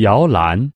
摇篮。